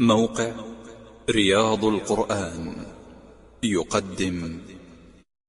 موقع رياض القرآن. يقدم.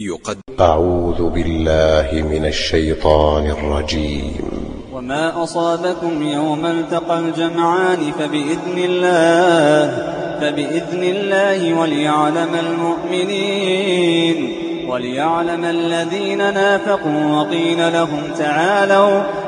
يقدم. أعوذ بالله من الشيطان الرجيم. وما أصابكم يوم التقى الجمعان فبإذن الله فبإذن الله وليعلم المؤمنين وليعلم الذين نافقوا وقيل لهم تعالوا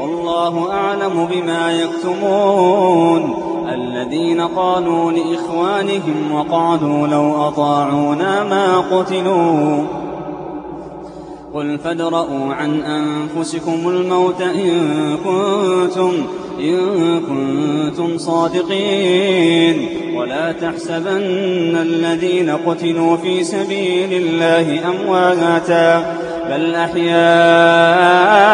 والله أعلم بما يكتمون. الذين قالوا لإخوانهم وقعدوا لو أطاعونا ما قتلوا. قل فادرءوا عن أنفسكم الموت إن كنتم, إن كنتم صادقين. ولا تحسبن الذين قتلوا في سبيل الله أمواتا بل أحياء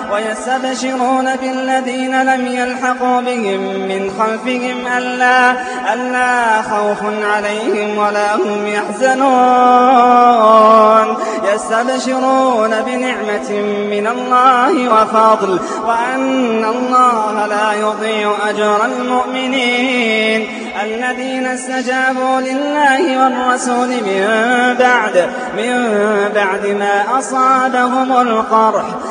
ويستبشرون بالذين لم يلحقوا بهم من خلفهم ألا, ألا خوف عليهم ولا هم يحزنون. يستبشرون بنعمة من الله وفضل وأن الله لا يضيع أجر المؤمنين. الذين استجابوا لله والرسول من بعد من بعد ما أصابهم القرح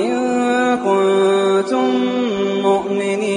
إن كنتم مؤمنين.